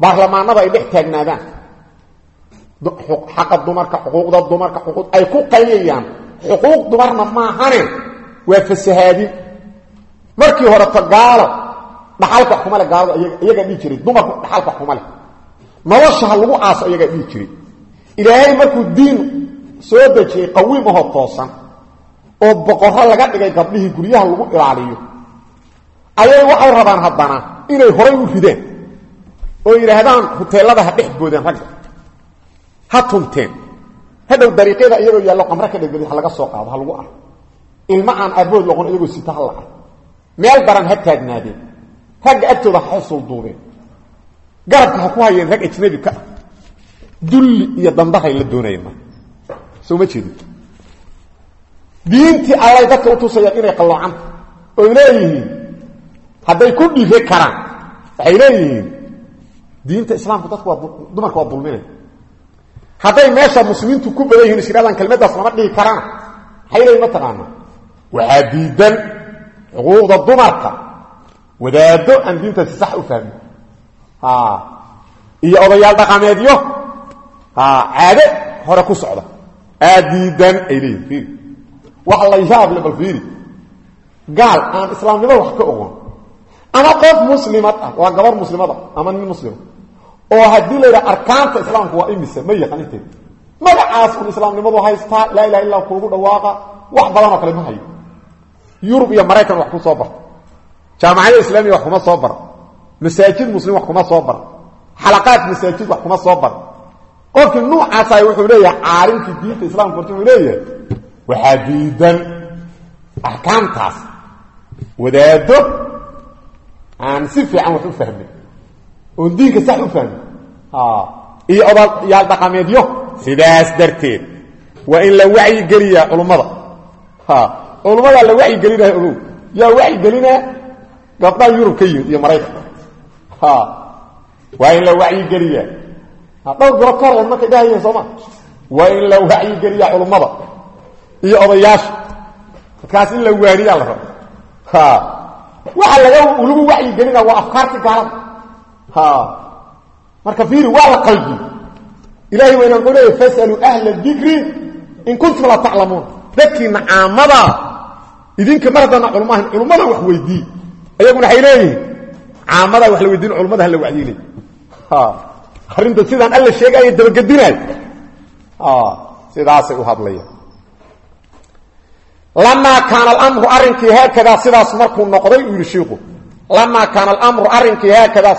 Baarlamaanada ay dhex taagnaadaan. Xaqa dumarka xuquuqda dumarka xuquuq ay ku qayliyayaan xuquuq dumarna maahane waa fasahaadin markii horeto gaalo dhaxalka leh gaalada iyagaa dhihi jiray. Dumarku dhaxalka wax kuma leh nolosha ha lagu aaso iyagaa dhihi jiray. Ilaahay markuu diin soo dejiyey qawiim ahoo toosan oo boqorro laga dhigay gabdhihii guryaha lagu ilaaliyo ayay waxay rabaan haddana inay horay u rideen oo yidhaahdaan huteelada ha dhex boodeen ragga. Ha tunteen hadhow dariiqyada iyagoo yaallo qamre ka dhegadi ha laga soo qaado ha lagu arko. Ilmo aan aabood loqon iyagoo sita ha la meel daran ha taagnaadeen. Ragga agtooda ha xusul duubeen garabka ha ku hayeen rag ajnabi ka ah. Dulli iyo dandahay la doonayeen marka soo ma jeedin. Diintii allay dadka u tusayaan inay qalloocanta oy leeyihiin hadday ku dhife karaan waxay leeyihiin diinta islaamku dadku waa dumarka waa dulminay hadday meesha muslimiintu ku badan yihiin shiradan kelmaddaas lama dhihi karaan. Maxay leeyihiin mataqaana waxaa diidan xuquuqda dumarka wadaado aan diintaasi sax u fahmin iyo odayaal dhaqameedyo caade hore ku socda. Aa diidan ay leeyihiin wax la yaab le bal fiiri. Gaal aan islaamnimada wax ka ogon ama qof muslimad ah waa gabar muslimada ama nin muslima oo haddii la yidhaha arkaanta islaamku waa imise ma yaqaninteed magacaas un islaamnimadu haystaa laa ilaha illa kuugu dhawaaqa wax badanoo kale ma hayo. Yurub iyo maraykan wax ku soo bara jaamacada islaamiya wax kuma soo bara masaajid muslim wax kuma soo bara xalaqaad masaajid wax kuma soo bara qofkii nuucaasa wuxuu leeyahay caalimkii diinta islamka horta wuxuu leeyahay waxaa diidan axkaamtaas wadaado aan si fiican wax u fahmin oon diinka sax u fahmin. Iyo odayaal dhaqameedyo sidaas darteed waa in la wacyigeliyaa culummada culummadaa la wacyigelinaya ogow yaa wacyigelinaa gabdhaa yurub ka yimid waa in la wacyigeliyaa dhowr bilo ka hor markay dhahayeen sooma waa in la wacyigeliyaa culummada iyo odayaasha markaas in la waaniyaa la rabo. Waxa laga lagu wacyigelina waa afkaarti gaalada marka fiiri waa la qalbi. Ilahay waa inaan ku leeyahy fasaluu ahla dikri in kuntum la taclamuun dadkiina caamada idinka mar haddana culmahan culummada wax weydii ayaguna waxay leeyihiin caamada wax la weydiin culummada hala wacdiinay arrinta sidaan alla sheegaya dabagedinaay sidaasay u hadlayaan. Lamaa kaana alamru arrinkii haakadaa sidaas markuu noqday uu yidhi shiiku lamaa kaana alamru arrinkii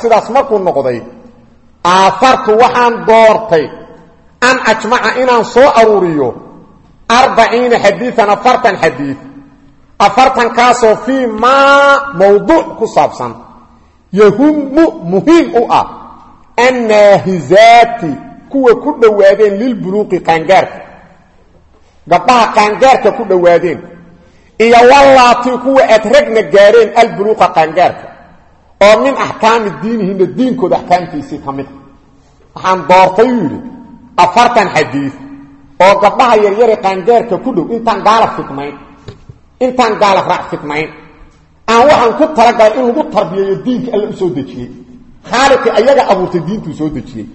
sidaas markuu noqday aahartu waxaan doortay an ajmaca inaan soo aruuriyo arbaciina xadiian afartan xadiid afartankaasoo fii maa mawduuc ku saabsan yahumu muhiim u ah annaahizaati kuwa ku dhowaadeen lilbuluuqi qaangaarka. Gabdhaha qaangaarka ku dhowaadeen. Iyo wallaatii kuwa aad ragna gaareen albuluuqa qaangaarka. Oo min axkaami diinihina diinkooda axkaamtiisii ka mid waxaan doortay uu yidhi afartan xadiid oo gabdhaha yaryare qaangaarka ku dhow intaan gaala fidnayn intaan gaala raac fidnayn aan waxaan ku talagalay in lagu tarbiyeeyo diinka alla u soo dejiyey. Khaaliqii ayaga abuurtay diintuu soo dejiyey.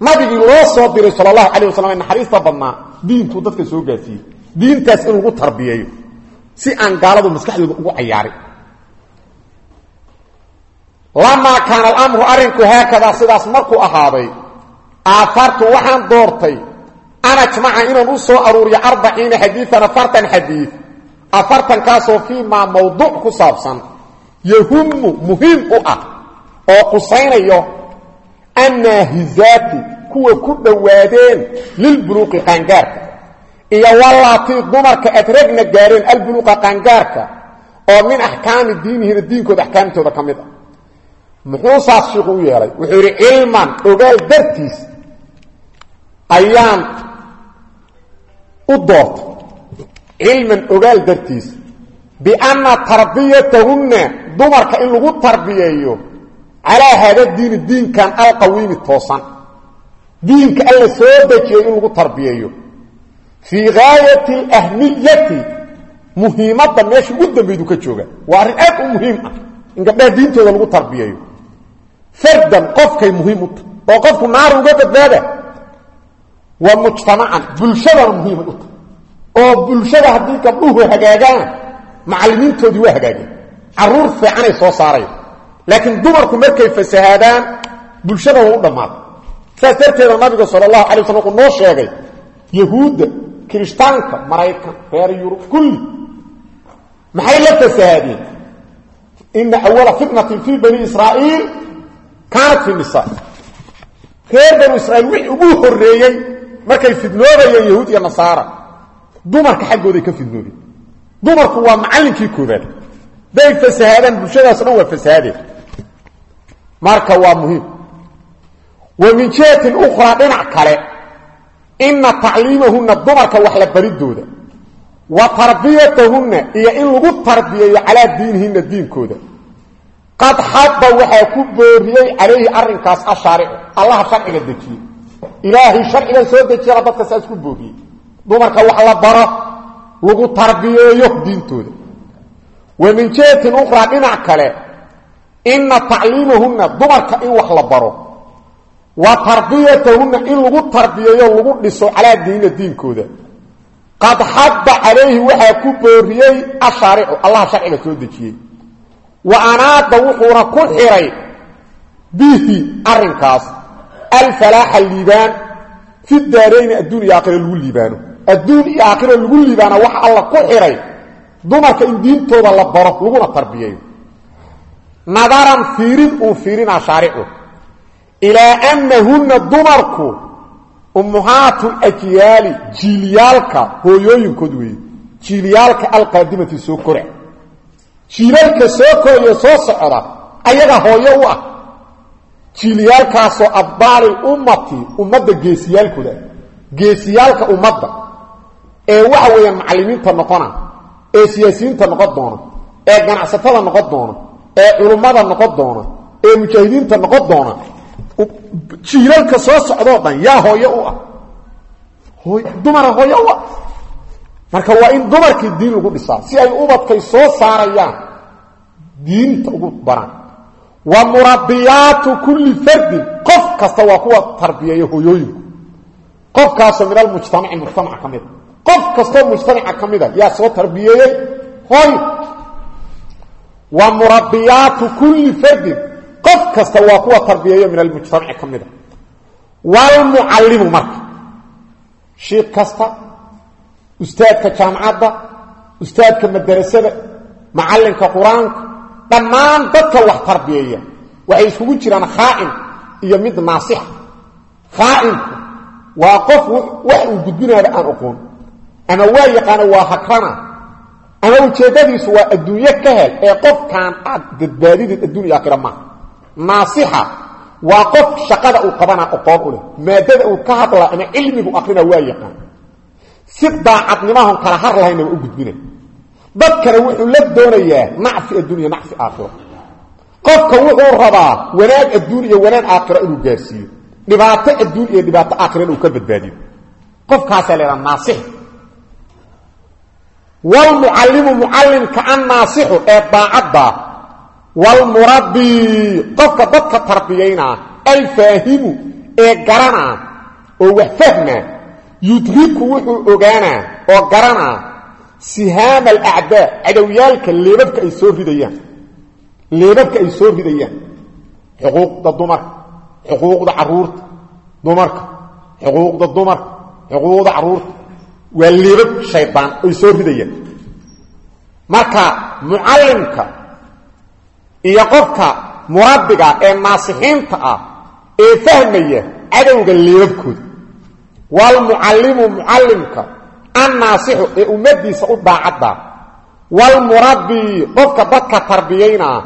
Nabigii loo soo diray sal allahu calah wasalam ee naxariista dadka soo gaarsiiyey diintaas in lagu tarbiyeeyo. Si aan gaaladu maskaxdooda ugu cayaarin lamaa kaana alamru arrinku haakadaa sidaas markuu ahaaday aafartu waxaan doortay an ajmaca inaan u soo aruuriyo arbaciina xadiian afartan xadiid afartankaasoo fii maa mawduuc ku saabsan yahumu muhiim u ah oo qusaynayo annaahizaati kuwa ku dhowaadeen lilbuluuqi qaangaarka. Iyo wallaatii dumarka adragna gaareen albuluuqa qaangaarka oo min axkaami diinihina diinkooda axkaamtooda ka mid ah. Muxuu saas shiiku u yeelay? Wuxuu yidhi cilman ogaal dartiis ayaan u doortay cilman ogaal dartiis bianna tarbiyatahunna dumarka in lagu tarbiyeeyo calaa haada diini diinkan alqawiimi toosan. Diinka alla soo dejiyey in lagu tarbiyeeyo. Fii gaayati alahmiyati muhiimadda meesha ugu dambaydu ka jooga. Waa arrin aad u muhiim ah in gabdhaha diintooda lagu tarbiyeeyo. Fardan qofkay muhiim u tahay qofku naari uga badbaada wa mujtamacan bulshadana muhiimay u tahay oo bulshada haddii gabdhuhu hagaagaan macallimiintoodii waa hagaageen. Caruur fiicanay soo saaraya laakiin dumarku markay fasahaadaan bulshada waa u dhammaada saas darteeda nabiga sal allahu alay wuxuu noo sheegay yahuudda kirishtaanka maraykan reer yurub kulli maxay la fasahaadeen? Ina awala fitnatin fii bani israa'iil kaanat fi nisaa reer banu israiil wixii ugu horreeyey markay fidnoobayeen yahuud iyo nasaara dumarka xaggooday ka fidnoobeen dumarku waa macallinkii koobaad day fasahaadaan bulshadaas dhan waa fasahaadeen. Marka waa muhiim. Wa min jihatin ukhraa dhinac kale. Ina tacliimahunna dumarka wax la baridooda. Wa tarbiyatahunna iyo in lagu tarbiyeeyo calaa diinihina diinkooda. Qad xaba waxaa ku booriyey calayhi arrinkaas ashaaricu. Allaha sharciga dejiyey. Ilaahay sharcigan soo dejiyana dadka saas ku booriyey dumarka wax la baro lagu tarbiyeeyo diintooda. Wa min jihatin ukhraa dhinac kale ina tacliimahunna dumarka in wax la baro wa tarbiyatahunna in lagu tarbiyeeyo lagu dhiso calaa diinina diinkooda. Qad xaba calayhi waxaa ku booriyey ashaaricu allaha sharciga soo dejiyey. Wa anaada wuxuuna ku xiray bihi arinkaas alfalaaxa liibaan fi daarayni adduun iyo aakhira lagu liibaano adduun iyo aakhira lagu liibaana waxa alla ku xiray dumarka in diintooda la baro laguna tarbiyeeyo. Nadaran fiirin uu fiirinaa shaaricu. Ilaa annahunna dumarku ummuhaatu ajyaali jiiliyaalka hooyooyinkood weeye jiiliyaalka alqaadimati soo kora jiilalka soo koraya soo socda ayaga hooyo u ah. Jiiliyaalkaasoo abdaali ummati ummadda geesiyaalkooda. Geesiyaalka ummadda ee waxa weeyaan macallimiinta noqona ee siyaasiyiinta noqon doona ee ganacsatada noqon doona ee culummada noqon doona ee mujaahidiinta noqon doona jiilalka soo socdoo dhan yaa hooyo u ah. Dumara hooyo u ah. Marka waa in dumarkii diin lagu dhisaa si ay ubadkay soo saarayaan diinta ugu baraan. Wa murabiyaatu kulli fardin qof kasta waa kuwa tarbiyeeya hooyooyinku qofkaasoo min almujtamaci mujtamaca ka mida qof kastoo mujtamaca ka mida yaa soo tarbiyeeyey hooy wa murabiyaatu kulli fardin. Qof kasta waa kuwa tarbiyeeya min almujtamaci ka mida waalmucallimu marka. Shiik kasta ustaadka jaamacadda ustaadka madarasada macallinka qur'aanka dhammaan dadka wax tarbiyeeya. Waxay iskugu jiraan khaa'in iyo mid waa qof wax uu gudbinaaba aan oqoon ama waa yaqaana waa hakrana. Ama ujeeddadiisu waa adduunyo ka hel ee qofkaan aad badbaadidid adduun iyo aakhira maaha qof shaqada uu qabana leh maadada uu ka hadla ama cilmigu akrina waa yaqaan. Si daacadnimahon kala har lahayna waa u gudbina dadkana wuxuu la doonayaa nacfi adduuniya nacfi aakhiro qofka wuxuu rabaa wanaag adduun iyo wanaag aakhiro inuu gaarsiiyo. Dhibaato adduun iyo aakhiro inuu ka badbaadiyo. Qofkaasaa leedaha naasix wlmucallimu mucallimka annaasixu ee daacadda wlmurabbi qofka dadka tarbiyaynaa alfaahimu ee garanaa oo wax fahmaa yudriku wuxuu ogaanaa oo garanaa sihaama alacdaa cadowyaalka leebabka ay soo ridayaan leebabka ay soo ridayaan xuquuqda dumarka xuquuqda carruurta dumarka xuquuqda dumarka xuquuqda carruurta waa leebab shaydaan ay soo ridayaan. Marka mucallimka iyo qofka murabbiga ee naasixiinta ah ee fahmaya cadowga leebabkooda wlmucallimu mucallimka annaasixu ee ummadiisa u daacadda wlmurabbi qofka dadka tarbiyaynaa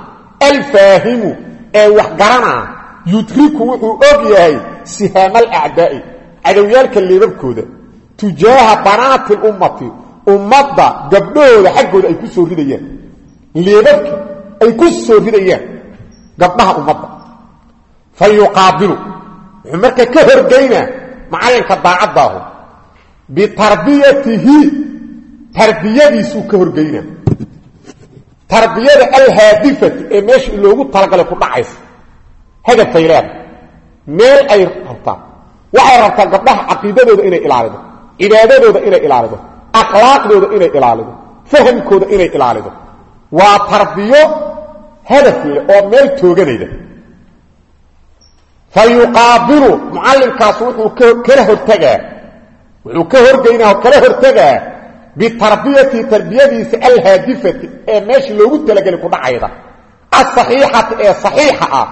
alfaahimu ee wax garanaa yudriku wuxuu og yahay sihaama alacdaa'i cadowyaalka leebabkooda tujaaha banaati lummati ummadda gabdhahooda xaggooda ay ku soo ridayaan. Leebabka ay ku soo ridayaan gabdhaha ummadda. Fa yuqaabilu wuxuu marka ka horgaynaa macallinka daacadaahu bitarbiyatihi tarbiyadiisuu ka horgeynaa. Tarbiyada alhaadifati ee meesha loogu talagalay ku dhacaysa hadafay leeda meel ay rabtaa waxay rabtaa gabdhaha cibaadadooda inay ilaalido. Akhlaaqdooda inay ilaalido. Fahamkooda inay ilaalido. Waa tarbiyo hadaf oo meel tooganayda. Fa yuqaabilu mucallimkaas wuxuu kala hortagaa. Wuxuu ka horgeynaa oo kala hortagaa bitarbiyati tarbiyadiisa alhaadifati ee meesha loogu talagelay ku dhacayda. Asaxiixati ee saxiixa ah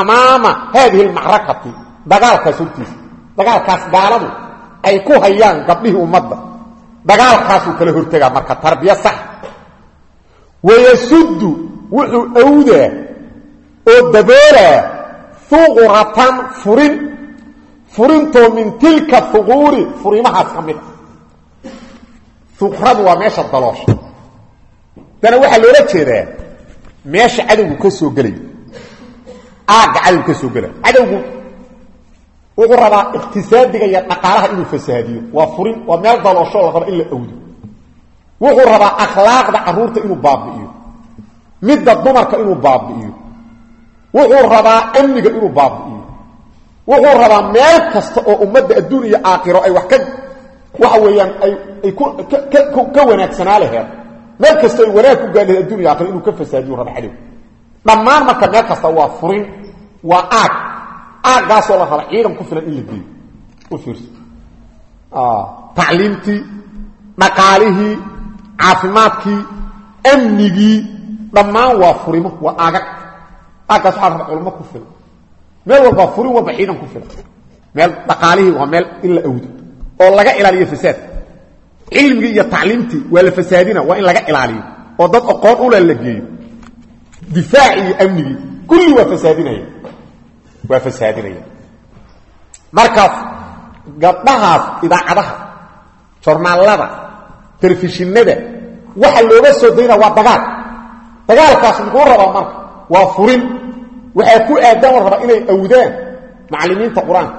amaama haadihi almacrakati dagaalkaas hortiisa dagaalkaas gaaladu ay ku hayaan gabdhihii ummadda. Dagaalkaasuu kala hortagaa marka tarbiya sax. Wayasuddu wuxuu awdaa oo daboolaa fuquratan furin. Furintoo min tilka fuquuri furimahaas ka mid a uqradu waa meesha daloosha. Dana waxaa loola jeedaa meesha cadowgu ka soo gelaya aagga cadowgu ka soo wuxuu rabaa iqtisaadiga iyo dhaqaalaha inuu fasahaadiyo waa furin waa meel daloosho la rabo in la awdo. Wuxuu rabaa akhlaaqda carruurta inuu baabi'iyo. Midda dumarka inuu baabi'iyo. Wuxuu rabaa amniga inuu baabi'iyo. Wuxuu rabaa meel kasta oo ummadda adduun iyo aakhiro ay wax ka waxa weeyaan ay ay ku ka wanaagsanaa laheed meel kasta ay wanaag ku gaadhahed adduun aakhiro inuu ka fasaadiyo raba cadow dhammaan marka meel kasta waa furin waa aag aaggaasoo la raba ciidan ku filan in la geeyo. U fiirso. Tacliimtii dhaqaalihii caafimaadkii amnigii dhammaan waa furimo waa aagag. Aaggaas waxaa raba culmo ku filan. Meel walba furin walba ciidan ku filan. Meel dhaqaalihii waa meel in la awdo oo laga ilaaliyo fasaadka cilmigii iyo tacliimtii waa la fasaadina waa in laga ilaaliyo. Oo dad aqoon ula la geeyo. Difaaci iyo amnigii kulli waa fasaadinaya waa fasaadinaya. Markaas gabdhahaas idaacadaha jornaalada telefishinada waxa looga soo daynaa waa dagaal. Dagaalkaas muxuu rabaa marka waa furin. Waxaa ku aadan la rabaa inay awdaan macallimiinta qur'aanka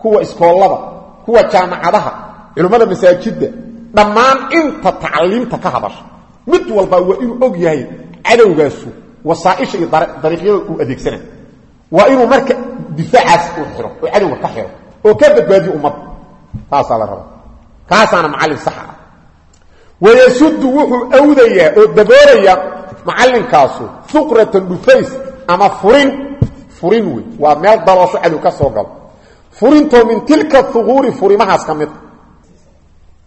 kuwa iskoollada kuwa jaamacadaha culimmada masaajidda. Dhammaan inta tacliimta ka hadasha. Mid walba waa inuu og yahay cadowgaasu wasaaisha iyo dariiqyada uu adeegsana waa inuu marka difaacaas uu xiro oo cadowga ka xiro oo ka badbaadiyo ummadda taasaa la rabaa. Kaasaana macallin saxa ah. Wayasudu wuxuu awdayaa oo daboolayaa macallinkaasu fuqratan dhufays ama furin. Furin wey waa meel daloosho cadow ka soo galo furintoo min tilka huquuri furimahaas ka mid.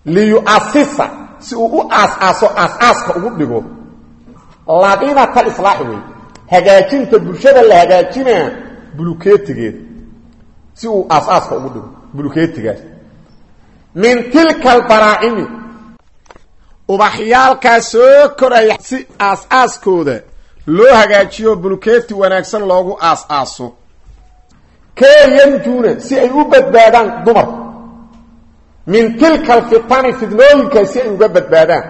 Liyuasisa si uu u aas-aaso aas-aaska ugu dhigo. Labinata islaax wey hagaajinta bulshada la hagaajinaa bulukeetigeeda si uu aas-aaska ugu dhigo bulukeetigaas. Min tilka albaraacimi ubaxyaalkaa soo koraya si aas-aaskooda loo hagaajiyo bulukeeti wanaagsan loogu aas-aaso. Kee yanjuuna si ay u badbaadaan dumarku min tilka alfitani fidnooyinkaa si ay uga badbaadaan.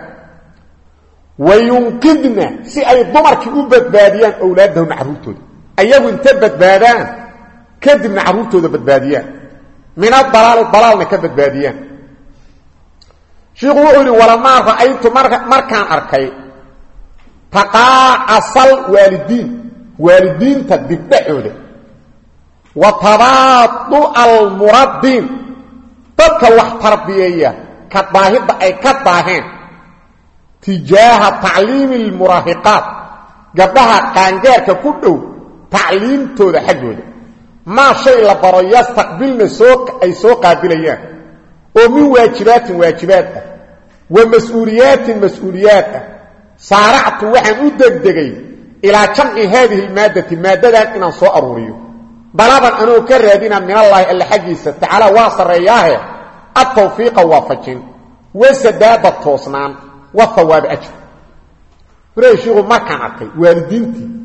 Wa yunqidna si ay dumarkii u badbaadiyaan owlaaddahuna carruurtooda ayagu inta badbaadaan kadibna carruurtooda badbaadiyaan. Min adalaali dalaalna ka badbaadiyaan. Shiiku wuxuu yidhi walamaa ra'aytu markaan arkay taqaacasal waalidiin waalidiinta dibdhaxooda wa tabaadu almurabbiin dadka wax tarbiyeeya ka daahidda ay ka daaheen tijaaha tacliimi almuraahiqaat gabdhaha qaangaarka ku dhow tacliimtooda xaggooda. Maa shay la baro yastaqbilna ay soo qaabilayaan. Oo min waajibaatin waajibaad ah. Wa mas'uuliyaatin mas'uuliyaad ah. Saaractu waxaan u degdegay ilaa jamci haadihi lmaaddati maaddadan inaan soo aruuriyo. Dalaban anoo ka raadina min allaahi alla xaggiisa tacaala waa sarreeyaahe adtawfiiqa waafajin. Wasadaada toosnaan wa hawaaba ajr. Marey shiiku markaan arkay waalidiintii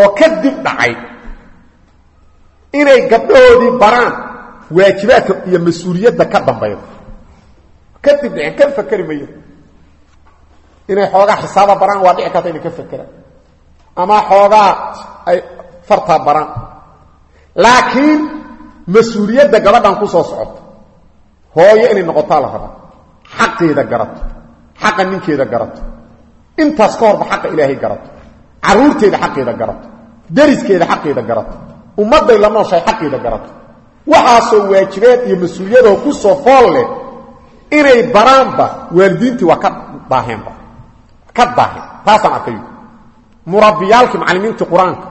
oo ka dib dhacay inay gabdhahoodii baraan waajibaadka iyo mas'uuliyadda ka dambayda kadib dhiceen ka fakeri mayo. Inay xoogaa xisaaba baraan waa dhici karta inay ka fakeraan ama xoogaa ay fartaa baraan. Laakiin mas'uuliyadda gabadhan ku soo socoto hooyo inay noqotaa la rabaa. Xaqeeda garato. Xaqa ninkeeda garato. Intaas ka horba xaqa ilaahay garato caruurteeda xaqeeda garato deriskeeda xaqeeda garato ummadday la nooshahay xaqeeda garato waxaasoo waajibaad iyo mas'uuliyadoo ku soo fool leh inay baraanba waalidiintii waa ka daaheenba ka daaheen. Taasaan arkayo murabbiyaalkii macallimiintii qur'aanka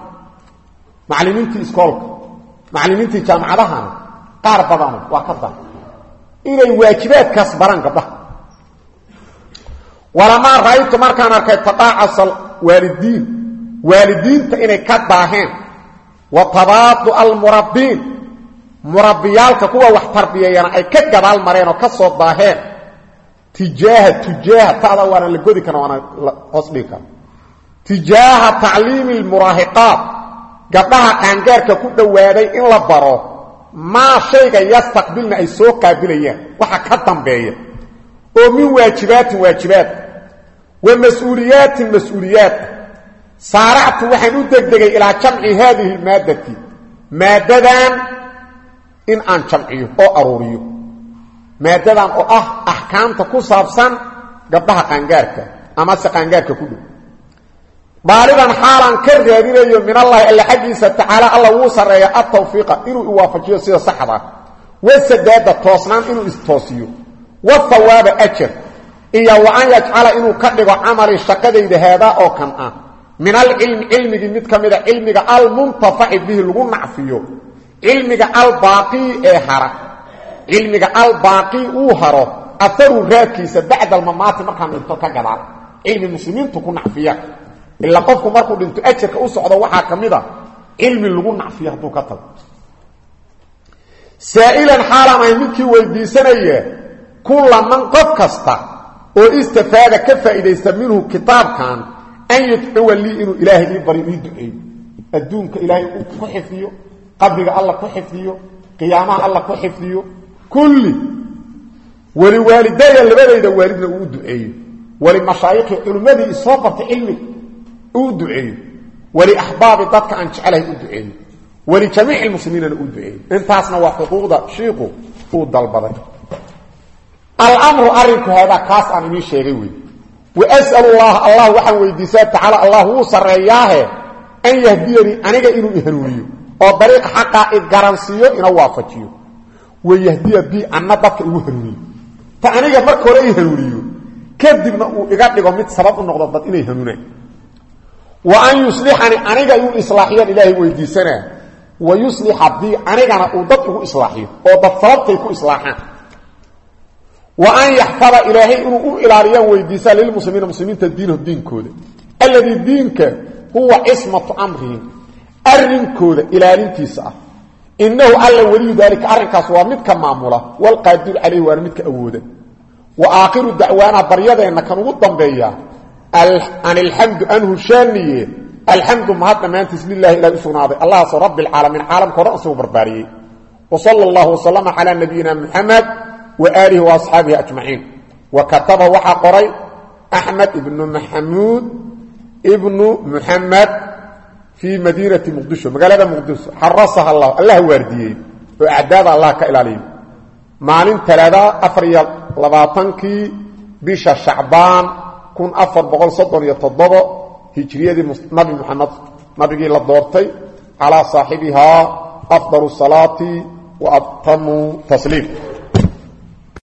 macallimiintii iskoolka macallimiintii jaamacadahana qaar badano waa ka daaheen. Inay waajibaadkaas baraan gabdhaha walamaa ra'aytu markaan arkay tadaacasal waalidiin. Waalidiinta inay ka daaheen wa tabaadu almurabbiin. Murabbiyaalka kuwa wax tarbiyeeyana ay ka gadaal mareen oo ka soo daaheen tijaaha tujaaha tada waana la godi kara waana hoos dhigi kara. Tijaaha tacliimi almuraahiqaat gabdhaha qaangaarka ku dhowaaday in la baro. Maa shayga yastaqbilna ay soo qaabilayaan. Waxa ka dambeeya. Oo min waajibaatin. waajibaad wa mas'uuliyaatin mas'uuliyaad saaractu waxaan u degdegay ilaa jamci haadihi lmaaddati maaddadan in aan jamciyo oo aruuriyo. Maaddadan oo ah axkaamta ku saabsan gabdhaha qaangaarka amase qaangaarka ku dhow. Daaliban xaalaan ka raadinayo min allahi alla xaggiisa tacaala alla wuu sarreeya atawfiiqa inuu iwaafajiyo sida saxda wasadaada toosnaan inuu istoosiyo. Wahawaaba ajar iyo wa an yajcala inuu ka dhigo camali shaqadayda haadaa oo kan ah. Min alcilmi cilmigii mid ka mida cilmiga almuntafaci bihi lagu nacfiyo. Cilmiga albaaqii ee hara. Cilmiga albaaqii uu haro aharu raadkiisa bacda almamaati markaan dhinto ka gadaan cilmi muslimiintu ku nacfiya. Ilaa qofku markuu dhinto ajarka u socdo waxaa ka mid a cilmi lagu nacfiyo ka tago. Saa'ilan xaalan ay midkii weydiisanaya kulla man qof kasta oo istafaada ka faa'iidaysta minhu kitaabkan an yadcuwa lii inuu ilaahay ii baryo ii duceeyo. Adduunka ilaahay ku xifdiyo qabriga alla ku xifdiyo qiyaamaha alla ku xifdiyo kulli waliwaalidaya labadayda waalidna uu duceeyo. Walimashaayikhi culimmadii isoo bartay cilmiga uu duceeyo. Waliaxbaabi dadka aan jecelahay u duceeyo. Walijamiici lmuslimiinana uu duceeyo. Intaasna waa xuquuqda shiiku uu dalbaday almru arinku haadaa kaas aan inii sheegay wey wasal llaha allah waxaan weydiisaa tacaala allah wuu sarreeyaahe an yahdiyanii aniga inuu ihanuuniyo oo dariiqa xaqaa i garansiiyo ina waafajiyo. Wayahdiya bi anna dadka igu hanuuniyo. Ta aniga marka hore i hanuuniyo kadibna uu iga dhigo mid sabab u noqdo dad inay hanuunaan. Wa an yuslixanii aniga inuu islaaxiyaan ilaahay weydiisanaa wa yuslixa bi anigana uu dad igu oo dad sababtay ku islaaxaan wa an yaxfada ilaahay inuu u ilaaliyaan weydiisaa lilmuslimiina muslimiinta diinahu diinkooda. Alladii diinka huwa cismatu amrihim arrinkooda ilaalintiisa ah. Inahu alla weliyu daalika arrinkaas waa midka maamula. Walqaadiru calayhi waana midka awooda. Wa aakhiru dacwaana baryadeenna kan ugu dambeeya an ilxamdu anhu shaaniye. Alxamdu mahad dhammaantiis lilahi ilahi u sugnaaday. Allahaasoo rabbi alcaalamiin caalamka horan isagu barbaariyey. Wa sala allahu wasalama calaa waalihi waasxaabihi ajmaciin. Wa kataba waxaa qoray axmed ibnu maxamuud ibnu muxamed fii madiinati muqdisho. Magaalada muqdisho. Xarasaha allah allah waardiyey oo acdaada allah ka ilaaliyo maalin talaada afar iyo labaatankii bisha shacbaan kun afar boqol soddon iyo toddobo hijriyadii nabi muxamed nabigii la doortay calaa saaxibihaa afdal salaati wa abtamu tasliim.